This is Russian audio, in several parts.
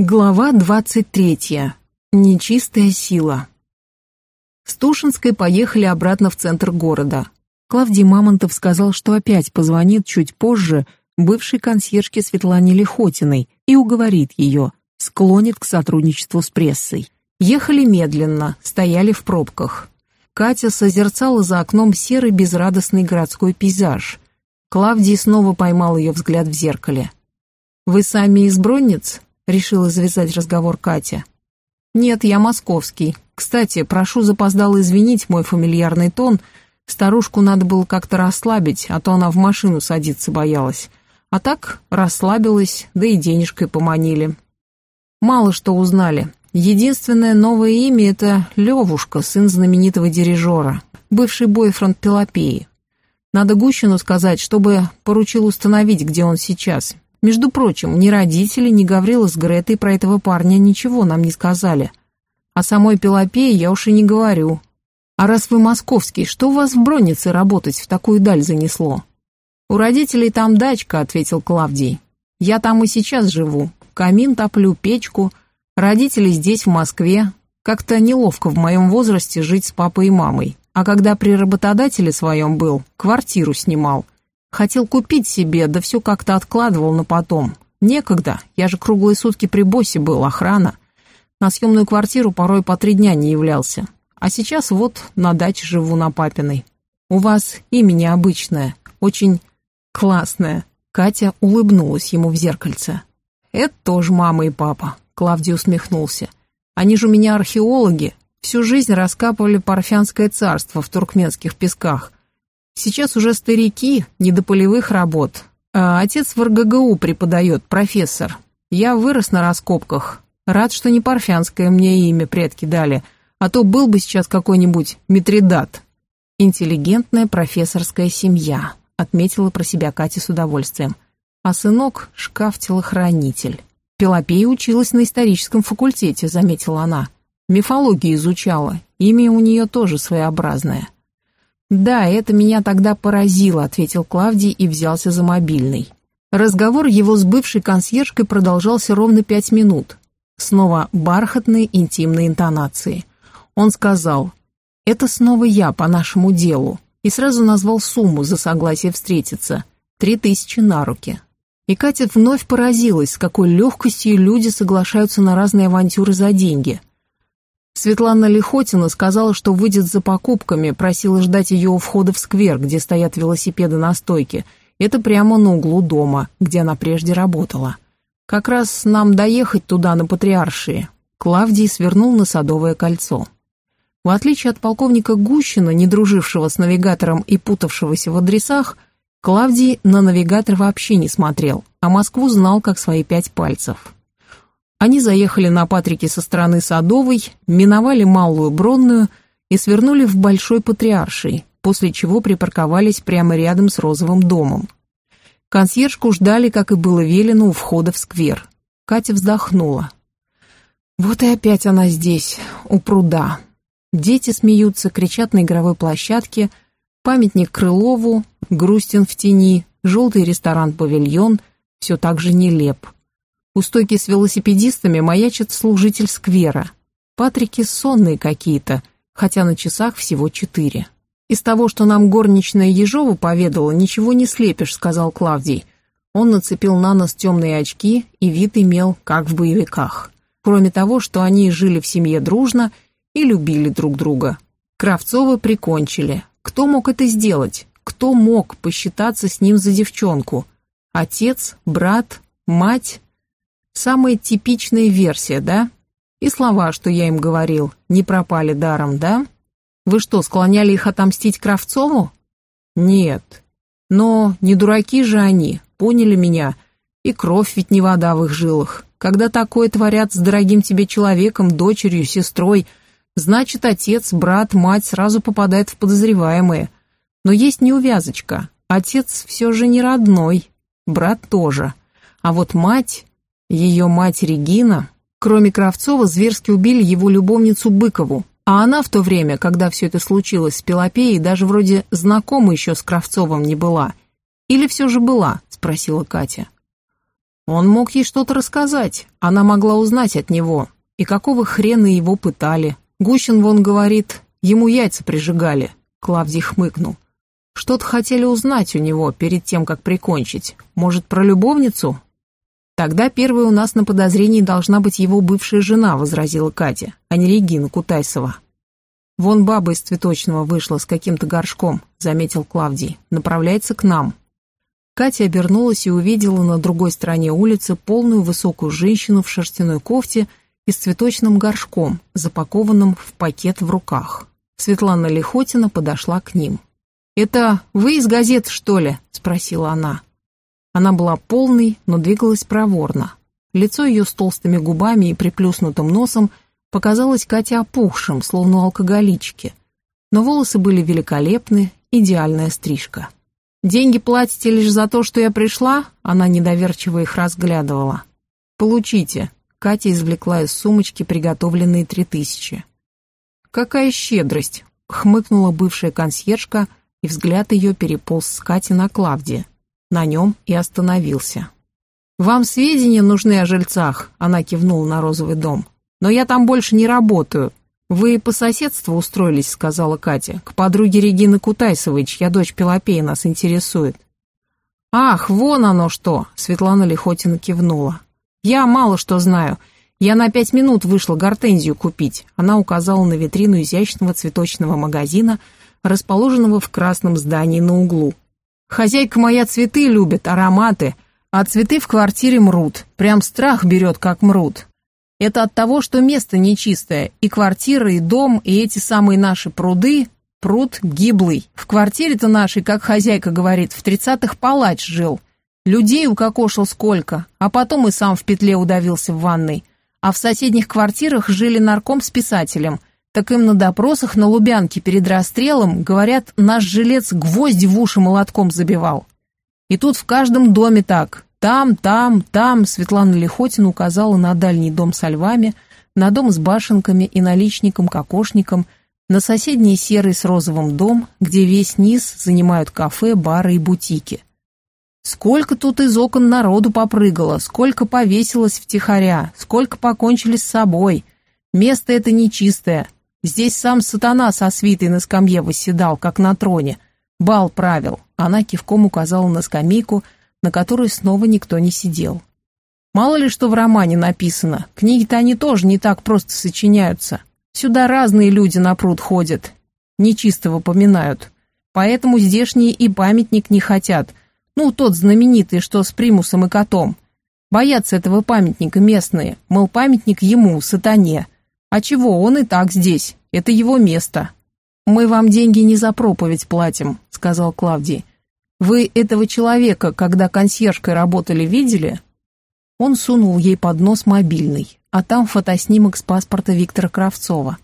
Глава двадцать третья. Нечистая сила. С Тушинской поехали обратно в центр города. Клавдий Мамонтов сказал, что опять позвонит чуть позже бывшей консьержке Светлане Лихотиной и уговорит ее, склонит к сотрудничеству с прессой. Ехали медленно, стояли в пробках. Катя созерцала за окном серый безрадостный городской пейзаж. Клавдий снова поймал ее взгляд в зеркале. «Вы сами из Бронниц?» Решила завязать разговор Катя. «Нет, я московский. Кстати, прошу запоздало извинить мой фамильярный тон. Старушку надо было как-то расслабить, а то она в машину садиться боялась. А так расслабилась, да и денежкой поманили. Мало что узнали. Единственное новое имя — это Левушка, сын знаменитого дирижера, бывший бойфренд Пелопеи. Надо Гущину сказать, чтобы поручил установить, где он сейчас, между прочим, ни родители, ни Гаврила с Гретой про этого парня ничего нам не сказали. О самой Пелопее я уж и не говорю. А раз вы московский, что у вас в Броннице работать в такую даль занесло? У родителей там дачка, ответил Клавдий. Я там и сейчас живу. Камин топлю, печку. Родители здесь, в Москве. Как-то неловко в моем возрасте жить с папой и мамой. А когда при работодателе своем был, квартиру снимал – Хотел купить себе, да все как-то откладывал на потом. Некогда, я же круглые сутки при боссе был, охрана. На съемную квартиру порой по три дня не являлся. А сейчас вот на даче живу на папиной. У вас имя необычное, очень классное. Катя улыбнулась ему в зеркальце. Это тоже мама и папа, Клавдий усмехнулся. Они же у меня археологи, всю жизнь раскапывали Парфянское царство в туркменских песках. Сейчас уже старики, не до полевых работ. А отец в РГГУ преподает, профессор. Я вырос на раскопках. Рад, что не парфянское мне имя предки дали, а то был бы сейчас какой-нибудь Митридат. Интеллигентная профессорская семья, отметила про себя Катя с удовольствием. А сынок — шкаф-телохранитель. Пелопея училась на историческом факультете, заметила она. Мифологию изучала, имя у нее тоже своеобразное. «Да, это меня тогда поразило», — ответил Клавдий и взялся за мобильный. Разговор его с бывшей консьержкой продолжался ровно пять минут. Снова бархатные интимные интонации. Он сказал «Это снова я по нашему делу» и сразу назвал сумму за согласие встретиться — три тысячи на руки. И Катя вновь поразилась, с какой легкостью люди соглашаются на разные авантюры за деньги — Светлана Лихотина сказала, что выйдет за покупками, просила ждать ее у входа в сквер, где стоят велосипеды на стойке. Это прямо на углу дома, где она прежде работала. Как раз нам доехать туда на Патриаршие. Клавдий свернул на Садовое кольцо. В отличие от полковника Гущина, не дружившего с навигатором и путавшегося в адресах, Клавдий на навигатор вообще не смотрел, а Москву знал как свои пять пальцев. Они заехали на Патрике со стороны Садовой, миновали Малую Бронную и свернули в Большой Патриарший, после чего припарковались прямо рядом с Розовым домом. Консьержку ждали, как и было велено, у входа в сквер. Катя вздохнула. Вот и опять она здесь, у пруда. Дети смеются, кричат на игровой площадке, памятник Крылову, грустен в тени, желтый ресторан-павильон, все так же нелеп. У стойки с велосипедистами маячит служитель сквера. Патрики сонные какие-то, хотя на часах всего четыре. «Из того, что нам горничная Ежова поведала, ничего не слепишь», — сказал Клавдий. Он нацепил на нос темные очки и вид имел, как в боевиках. Кроме того, что они жили в семье дружно и любили друг друга. Кравцова прикончили. Кто мог это сделать? Кто мог посчитаться с ним за девчонку? Отец, брат, мать? Самая типичная версия, да? И слова, что я им говорил, не пропали даром, да? Вы что, склоняли их отомстить Кравцову? Нет. Но не дураки же они, поняли меня. И кровь ведь не вода в их жилах. Когда такое творят с дорогим тебе человеком, дочерью, сестрой, значит, отец, брат, мать сразу попадают в подозреваемые. Но есть неувязочка. Отец все же не родной, брат тоже. А вот мать... Ее мать Регина, кроме Кравцова, зверски убили его любовницу Быкову, а она в то время, когда все это случилось с Пелопеей, даже вроде знакома еще с Кравцовым не была. Или все же была, спросила Катя. Он мог ей что-то рассказать, она могла узнать от него. И какого хрена его пытали? Гущин вон говорит, ему яйца прижигали. Клавдий хмыкнул. Что-то хотели узнать у него перед тем, как прикончить. Может, про любовницу? Тогда первой у нас на подозрении должна быть его бывшая жена, возразила Катя, а не Регина Кутайсова. Вон баба из цветочного вышла с каким-то горшком, заметил Клавдий. Направляется к нам. Катя обернулась и увидела на другой стороне улицы полную высокую женщину в шерстяной кофте и с цветочным горшком, запакованным в пакет в руках. Светлана Лихотина подошла к ним. «Это вы из газет, что ли?» – спросила она. Она была полной, но двигалась проворно. Лицо ее с толстыми губами и приплюснутым носом показалось Кате опухшим, словно у алкоголички. Но волосы были великолепны, идеальная стрижка. «Деньги платите лишь за то, что я пришла?» Она недоверчиво их разглядывала. «Получите». Катя извлекла из сумочки приготовленные три тысячи. «Какая щедрость!» — хмыкнула бывшая консьержка, и взгляд ее переполз с Кати на Клавдия. На нем и остановился. «Вам сведения нужны о жильцах?» — она кивнула на розовый дом. «Но я там больше не работаю. «Вы по соседству устроились», — сказала Катя, «к подруге Регины Кутайсовой, чья дочь Пелопея нас интересует». «Ах, вон оно что!» — Светлана Лихотина кивнула. «Я мало что знаю. Я на пять минут вышла гортензию купить». Она указала на витрину изящного цветочного магазина, расположенного в красном здании на углу. «Хозяйка моя цветы любит, ароматы, а цветы в квартире мрут. Прям страх берет, как мрут. Это от того, что место нечистое, и квартира, и дом, и эти самые наши пруды, пруд гиблый. В квартире-то нашей, как хозяйка говорит, в тридцатых палач жил. Людей укокошил сколько, а потом и сам в петле удавился в ванной. А в соседних квартирах жили нарком с писателем. Так им на допросах на Лубянке перед расстрелом, говорят, наш жилец гвозди в уши молотком забивал. И тут в каждом доме так. Там, там, там Светлана Лихотина указала на дальний дом со львами, на дом с башенками и наличником-кокошником, на соседний серый с розовым дом, где весь низ занимают кафе, бары и бутики. Сколько тут из окон народу попрыгало, сколько повесилось втихаря, сколько покончили с собой. Место это нечистое. Здесь сам сатана со свитой на скамье восседал, как на троне. Бал правил. Она кивком указала на скамейку – на которой снова никто не сидел. Мало ли что в романе написано, книги-то они тоже не так просто сочиняются. Сюда разные люди на пруд ходят, нечистого поминают. Поэтому здешние и памятник не хотят. Ну, тот знаменитый, что с примусом и котом. Боятся этого памятника местные, мол, памятник ему, сатане. А чего, он и так здесь, это его место. «Мы вам деньги не за проповедь платим», — сказал Клавдий. Вы этого человека, когда консьержкой работали, видели? Он сунул ей под нос мобильный, а там фотоснимок с паспорта Виктора Кравцова.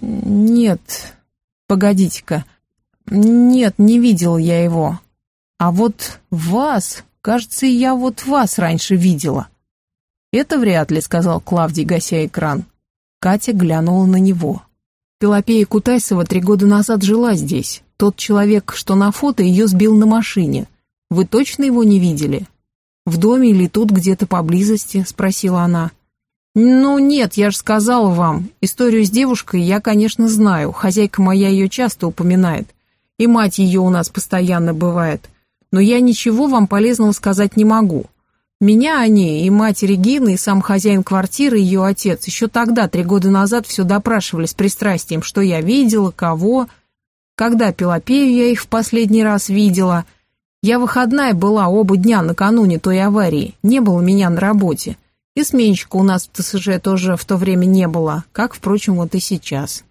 Нет, погодите-ка. Нет, не видел я его. А вот вас, кажется, я вот вас раньше видела. Это вряд ли, сказал Клавдий, гася экран. Катя глянула на него. Пелопея Кутайсова три года назад жила здесь. Тот человек, что на фото, ее сбил на машине. Вы точно его не видели? В доме или тут где-то поблизости?» – спросила она. «Ну нет, я же сказала вам. Историю с девушкой я, конечно, знаю. Хозяйка моя ее часто упоминает. И мать ее у нас постоянно бывает. Но я ничего вам полезного сказать не могу. Меня они, и мать Регины, и сам хозяин квартиры, ее отец, еще тогда, три года назад, все допрашивали с пристрастием, что я видела, кого, когда Пелопею я их в последний раз видела. Я выходная была оба дня накануне той аварии, не было меня на работе. И сменщика у нас в ТСЖ тоже в то время не было, как, впрочем, вот и сейчас.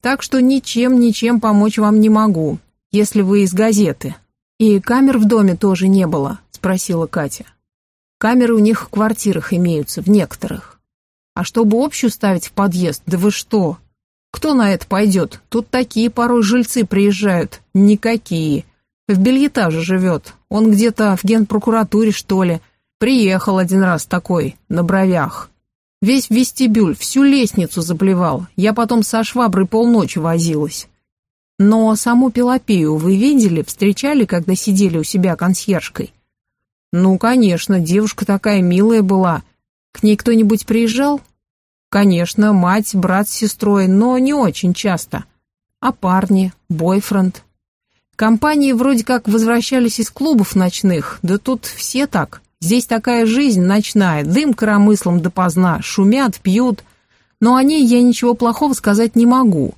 Так что ничем-ничем помочь вам не могу, если вы из газеты. И камер в доме тоже не было, спросила Катя. Камеры у них в квартирах имеются, в некоторых. А чтобы общую ставить в подъезд, да вы что? Кто на это пойдет? Тут такие порой жильцы приезжают. Никакие. В бельетаже живет. Он где-то в генпрокуратуре, что ли. Приехал один раз такой, на бровях. Весь вестибюль, всю лестницу заплевал. Я потом со шваброй полночи возилась. Но саму Пелопею вы видели, встречали, когда сидели у себя консьержкой? Ну, конечно, девушка такая милая была. К ней кто-нибудь приезжал? Конечно, мать, брат с сестрой, но не очень часто. А парни, бойфренд? Компании вроде как возвращались из клубов ночных, да тут все так. Здесь такая жизнь ночная, дым коромыслом допоздна, шумят, пьют. Но о ней я ничего плохого сказать не могу.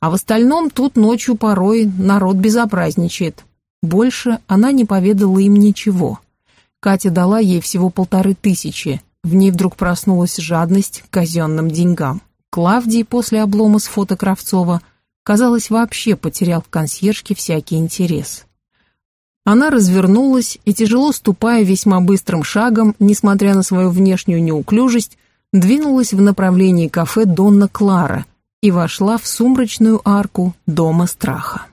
А в остальном тут ночью порой народ безобразничает. Больше она не поведала им ничего. Катя дала ей всего полторы тысячи. В ней вдруг проснулась жадность к казенным деньгам. Клавдий после облома с фото Кравцова, казалось, вообще потерял в консьержке всякий интерес. Она развернулась и, тяжело ступая весьма быстрым шагом, несмотря на свою внешнюю неуклюжесть, двинулась в направлении кафе «Донна Клара» и вошла в сумрачную арку Дома страха.